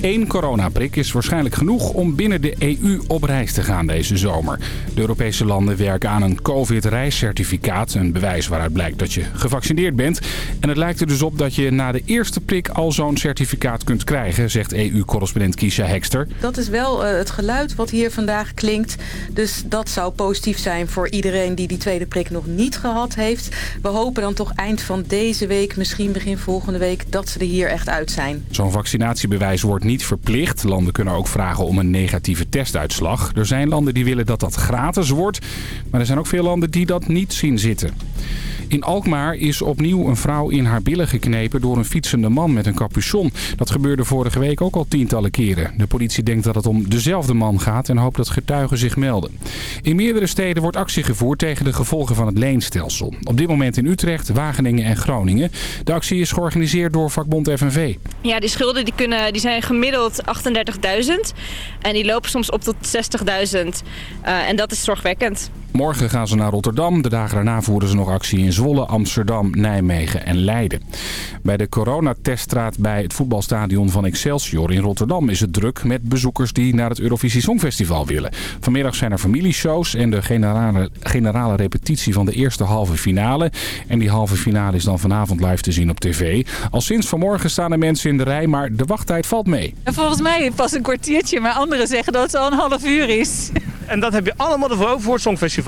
Eén coronaprik is waarschijnlijk genoeg om binnen de EU op reis te gaan deze zomer. De Europese landen werken aan een COVID-reiscertificaat. Een bewijs waaruit blijkt dat je gevaccineerd bent. En het lijkt er dus op dat je na de eerste prik al zo'n certificaat kunt krijgen, zegt EU-correspondent Kisha Hekster. Dat is wel uh, het geluid wat hier vandaag klinkt. Dus dat zou positief zijn voor iedereen die die tweede prik nog niet gehad heeft. We hopen dan toch eind van deze week, misschien begin volgende week, dat ze er hier echt uit zijn. Zo'n vaccinatiebewijs wordt niet verplicht. Landen kunnen ook vragen om een negatieve testuitslag. Er zijn landen die willen dat dat gratis wordt. Maar er zijn ook veel landen die dat niet zien zitten. In Alkmaar is opnieuw een vrouw in haar billen geknepen door een fietsende man met een capuchon. Dat gebeurde vorige week ook al tientallen keren. De politie denkt dat het om dezelfde man gaat en hoopt dat getuigen zich melden. In meerdere steden wordt actie gevoerd tegen de gevolgen van het leenstelsel. Op dit moment in Utrecht, Wageningen en Groningen. De actie is georganiseerd door vakbond FNV. Ja, die schulden die kunnen, die zijn gemiddeld 38.000 en die lopen soms op tot 60.000. Uh, en dat is zorgwekkend. Morgen gaan ze naar Rotterdam. De dagen daarna voeren ze nog actie in Zwolle, Amsterdam, Nijmegen en Leiden. Bij de coronateststraat bij het voetbalstadion van Excelsior in Rotterdam is het druk met bezoekers die naar het Eurovisie Songfestival willen. Vanmiddag zijn er familieshows en de generale, generale repetitie van de eerste halve finale. En die halve finale is dan vanavond live te zien op tv. Al sinds vanmorgen staan er mensen in de rij, maar de wachttijd valt mee. En volgens mij pas een kwartiertje, maar anderen zeggen dat het al een half uur is. En dat heb je allemaal ervoor voor het Songfestival?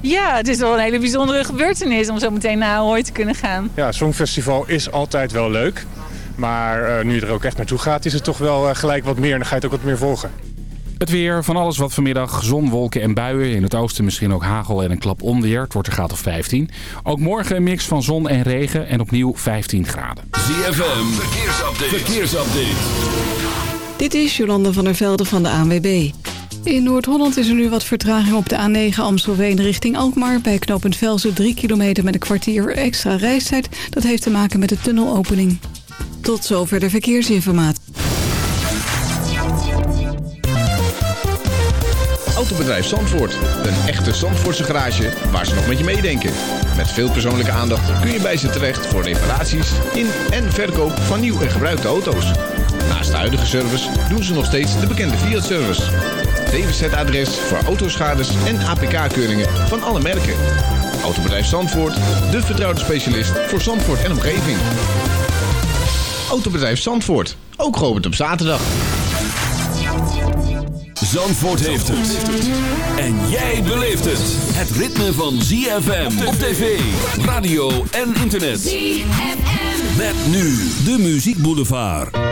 Ja, het is wel een hele bijzondere gebeurtenis om zo meteen naar Ahoy te kunnen gaan. Ja, het Songfestival is altijd wel leuk. Maar uh, nu je er ook echt naartoe gaat, is het toch wel uh, gelijk wat meer. En dan ga je het ook wat meer volgen. Het weer, van alles wat vanmiddag. Zon, wolken en buien. In het oosten misschien ook hagel en een klap onweer. Het wordt een graad of 15. Ook morgen een mix van zon en regen en opnieuw 15 graden. ZFM, verkeersupdate. verkeersupdate. Dit is Jolande van der Velde van de ANWB. In Noord-Holland is er nu wat vertraging op de A9 Amstelveen richting Alkmaar. Bij knooppunt Velzen 3 kilometer met een kwartier extra reistijd. Dat heeft te maken met de tunnelopening. Tot zover de verkeersinformatie. Autobedrijf Zandvoort. Een echte Zandvoortse garage waar ze nog met je meedenken. Met veel persoonlijke aandacht kun je bij ze terecht voor reparaties in en verkoop van nieuw en gebruikte auto's. Naast de huidige service doen ze nog steeds de bekende Fiat-service. DWZ-adres voor autoschades en APK-keuringen van alle merken. Autobedrijf Zandvoort, de vertrouwde specialist voor Zandvoort en omgeving. Autobedrijf Zandvoort, ook geopend op zaterdag. Zandvoort heeft het. En jij beleeft het. Het ritme van ZFM op tv, radio en internet. ZFM. Met nu de Muziek Boulevard.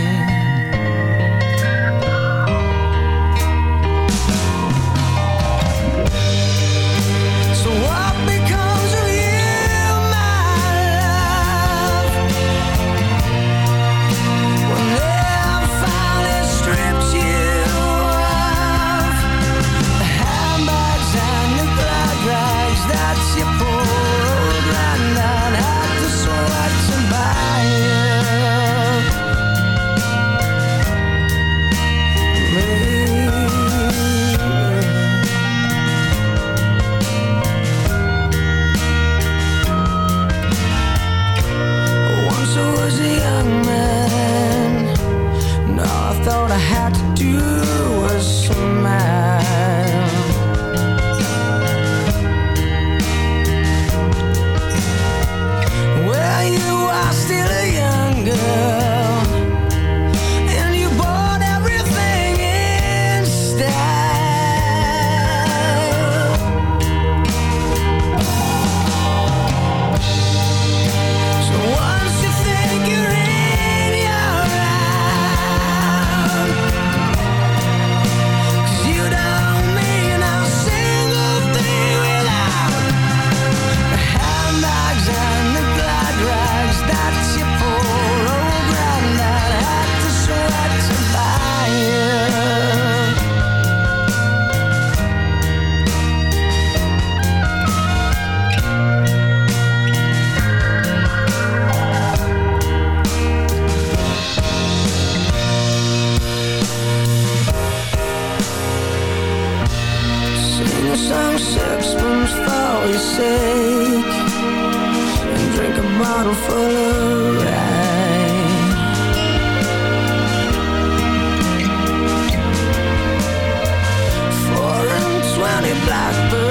some sixpence for your sake. And drink a bottle full of rain Four and twenty blackbirds.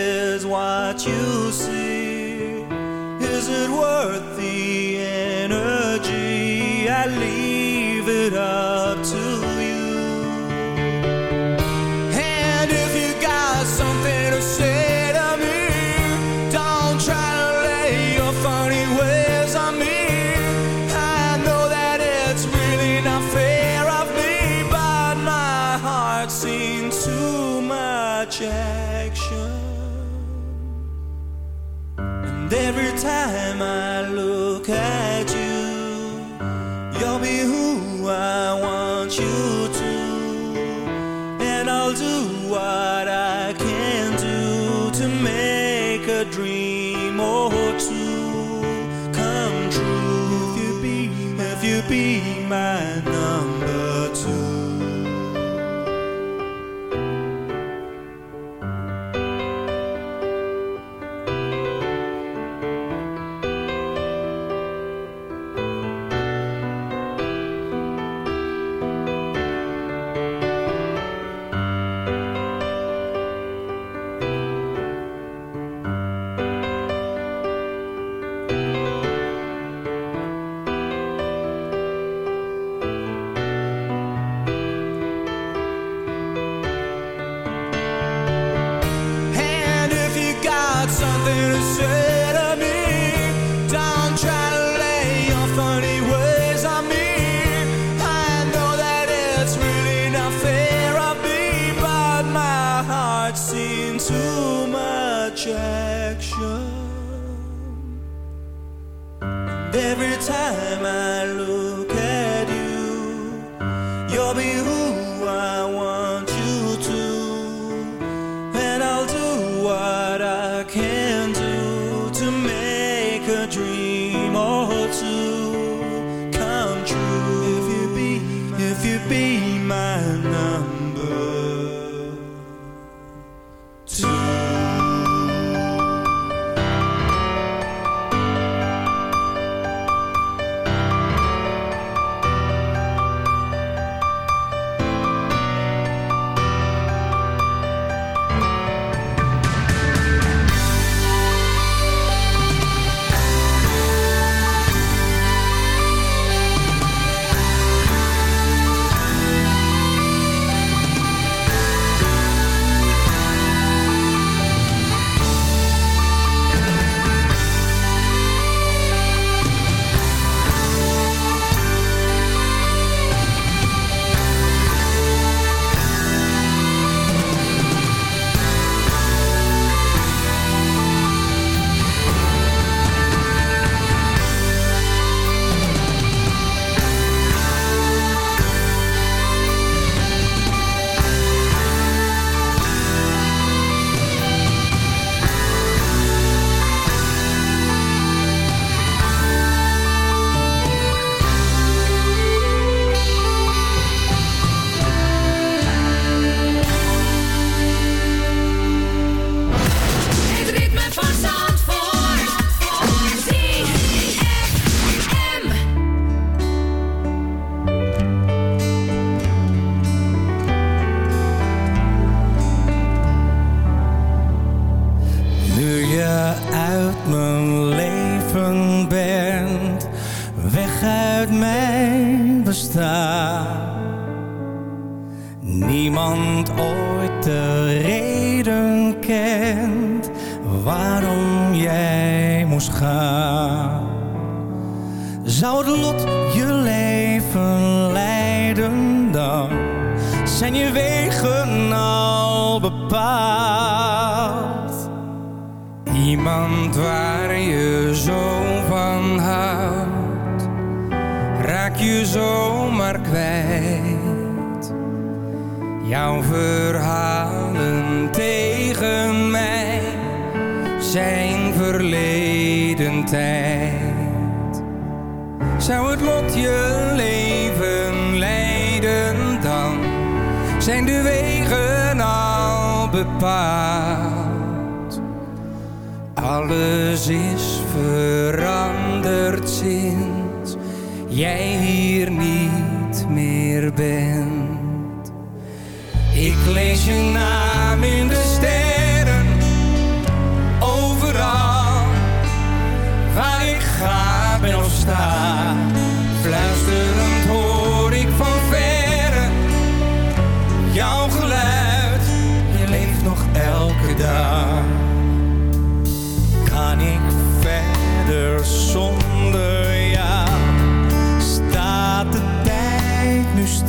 say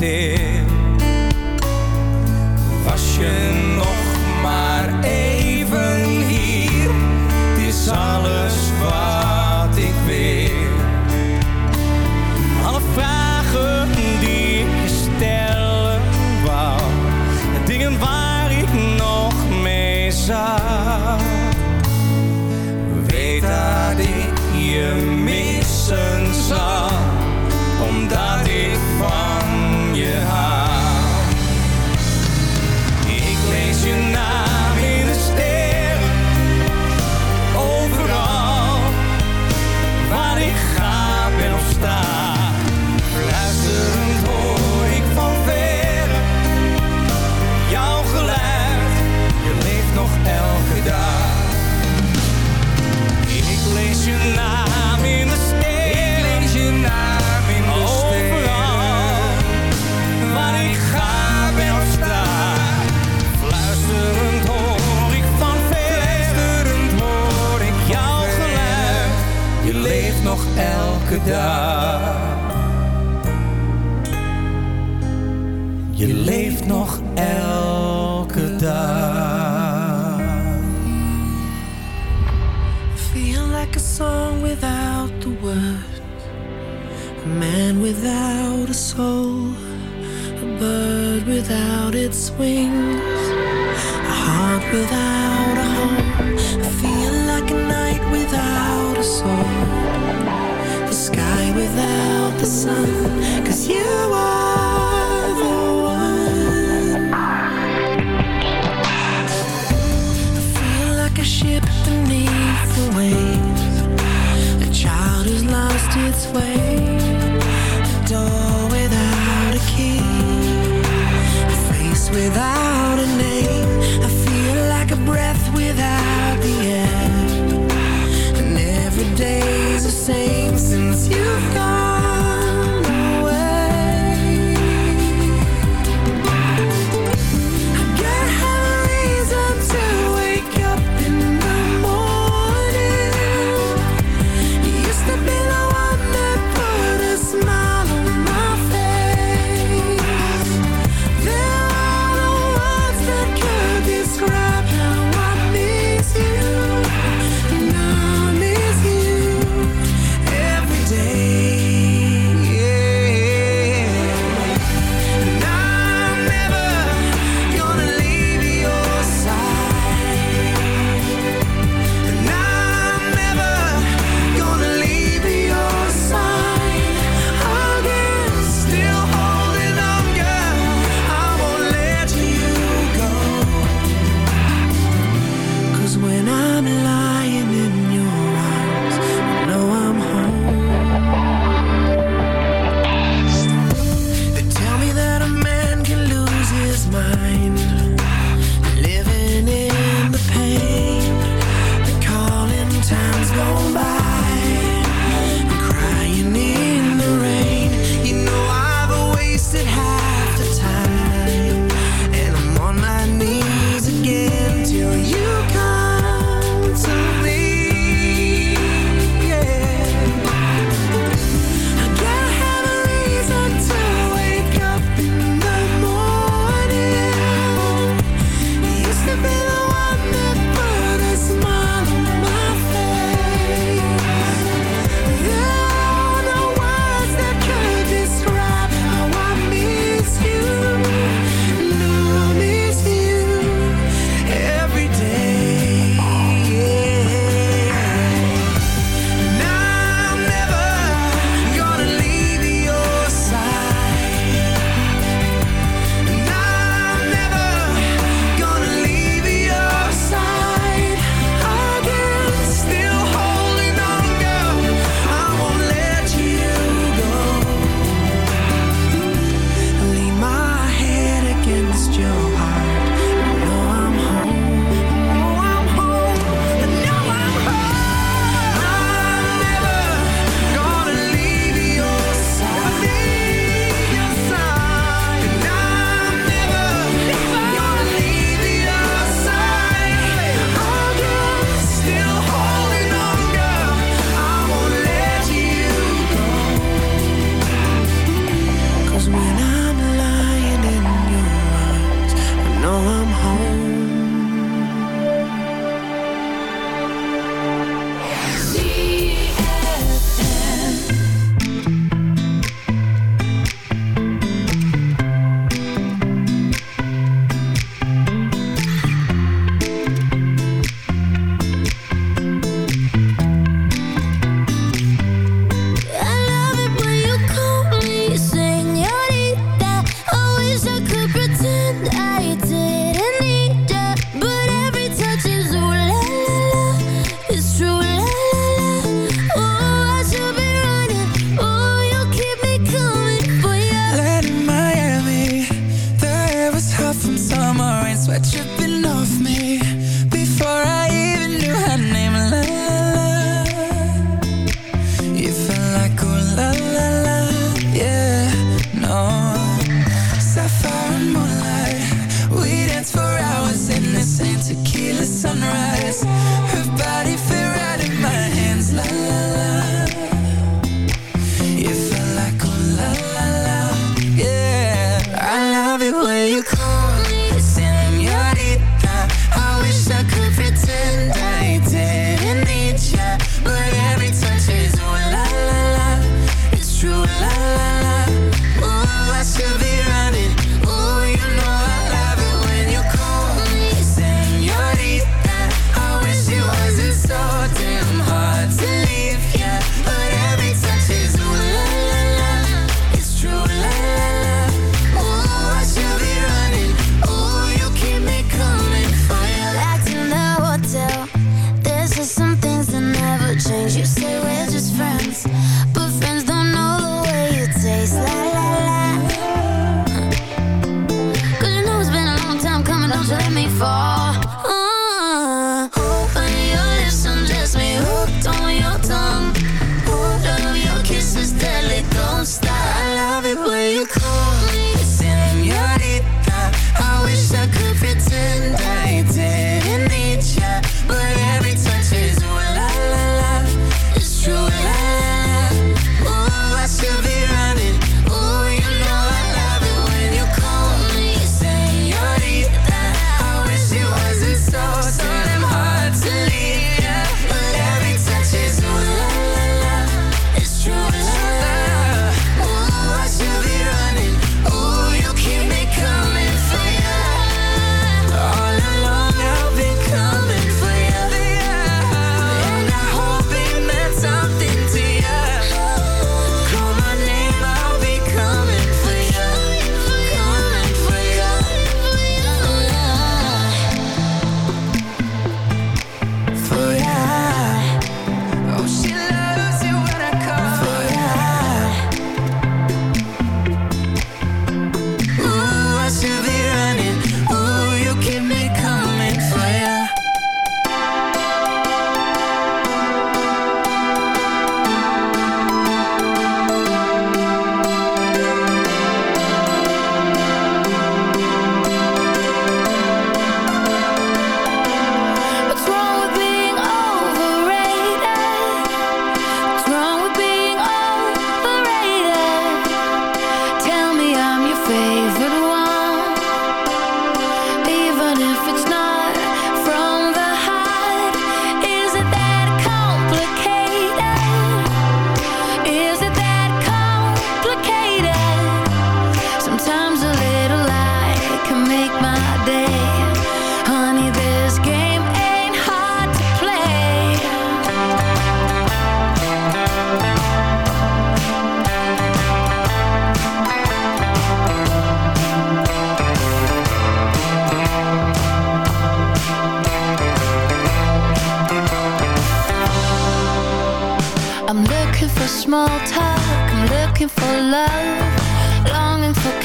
did. Je leeft nog elke dag. Feel like a song without the words. A man without a soul. A bird without its wings. A heart without the sun, 'cause you are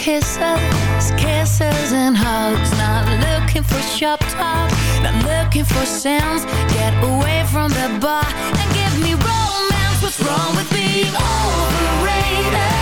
kisses, kisses and hugs. Not looking for shop talk, not looking for sounds. Get away from the bar and give me romance. What's wrong with being overrated?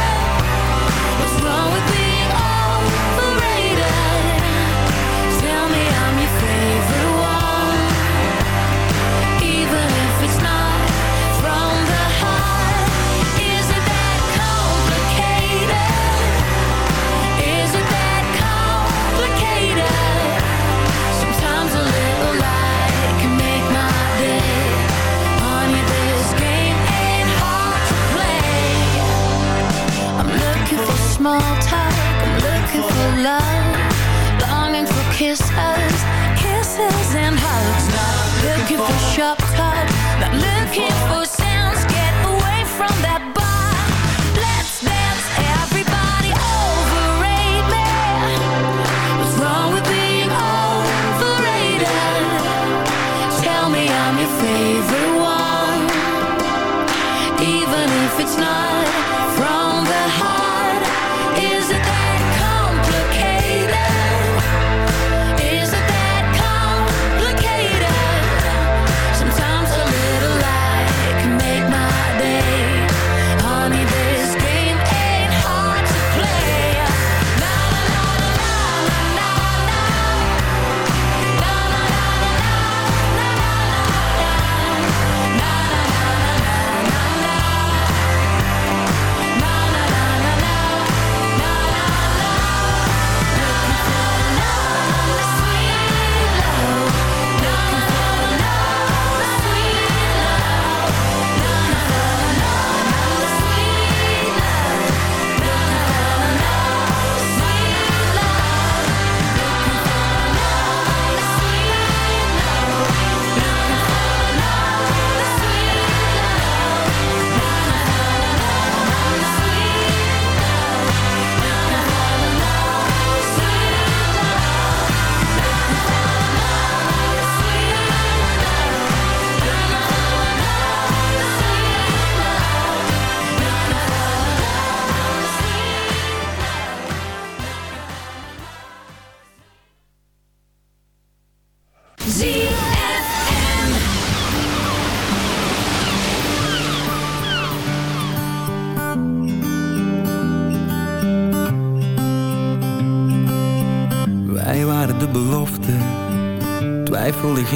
small talk. I'm looking for love Longing for kisses Kisses and hugs. Not looking for sharp talk Not looking for sounds. Get away from that.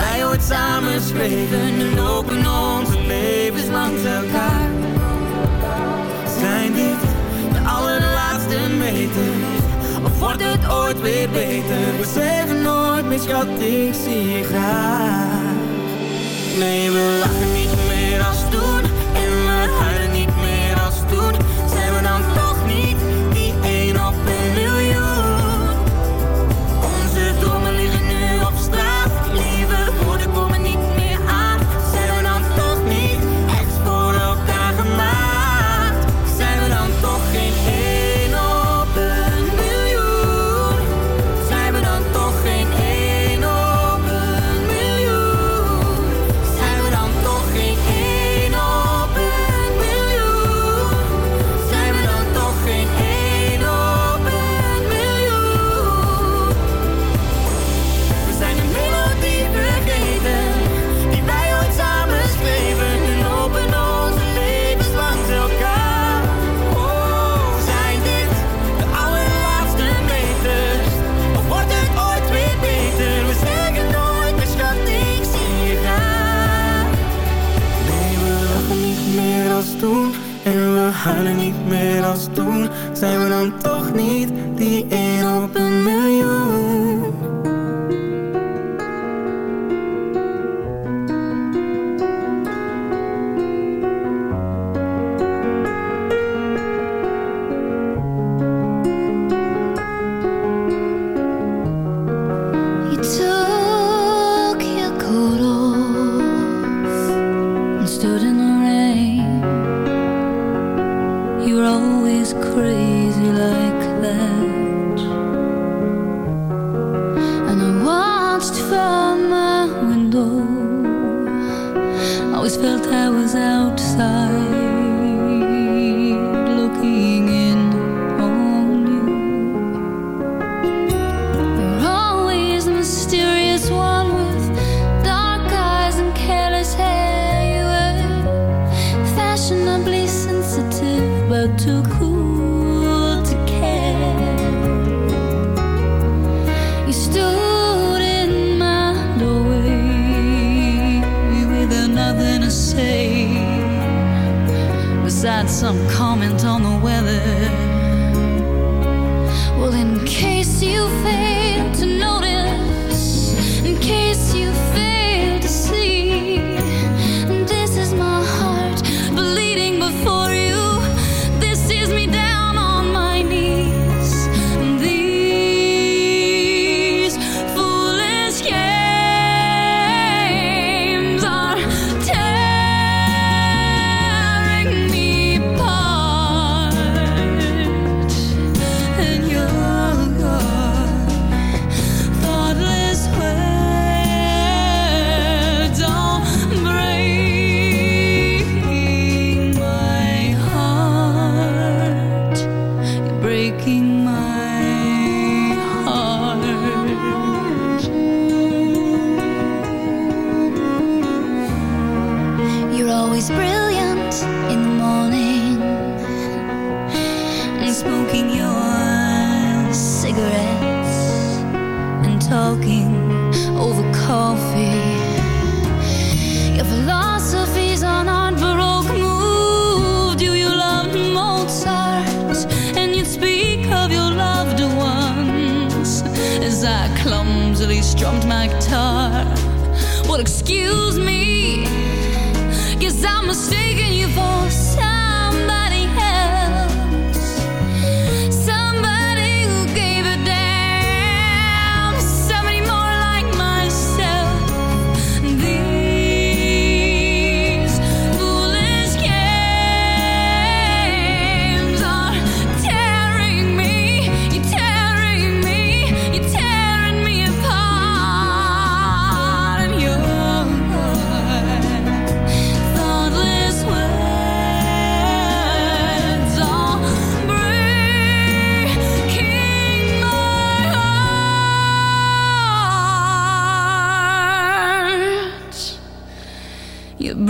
wij ooit samen schreven Nu lopen onze levens langs elkaar. Zijn dit de allerlaatste meters? Of wordt het ooit weer beter? We zeggen nooit meer schat ik zie je graag. Nee we lachen niet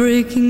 breaking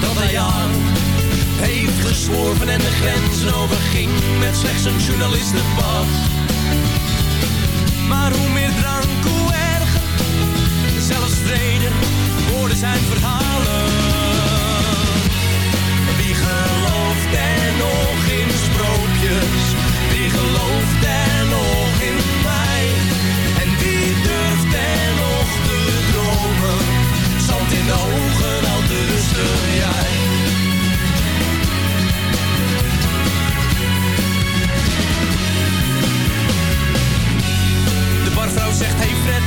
dat hij aan heeft gesworven en de grenzen overging met slechts een journalistenpas. Maar hoe meer drank, hoe erger, zelfs vrede, woorden zijn verhalen. Jij De barvrouw zegt: "Hey Fred.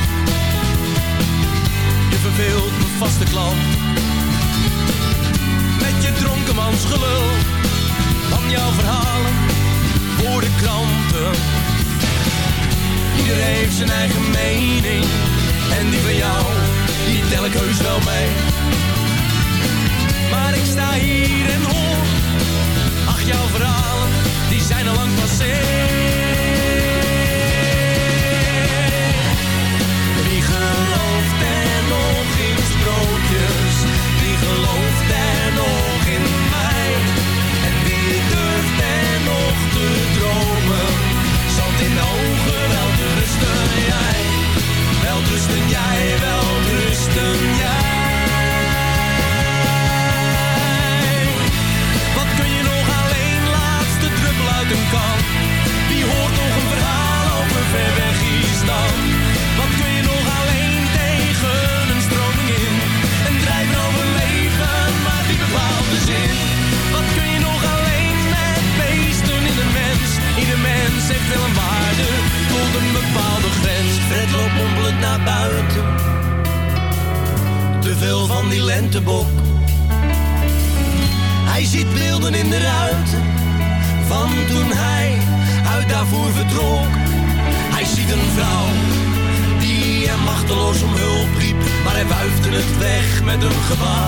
Je verveelt mijn vaste klant. Met je dronkenmansgelul gelul van jouw verhalen voor de klanten. Die heeft zijn eigen mening en die van jou die heus wel mee." sta hier en hoor. Ach, jouw verhalen, die zijn al lang passé. Wie gelooft er nog in sprookjes? Wie gelooft er nog in mij? En wie durft er nog te dromen? Zand in de ogen, wel rusten jij. Wel rusten jij, wel rusten jij. gebaar.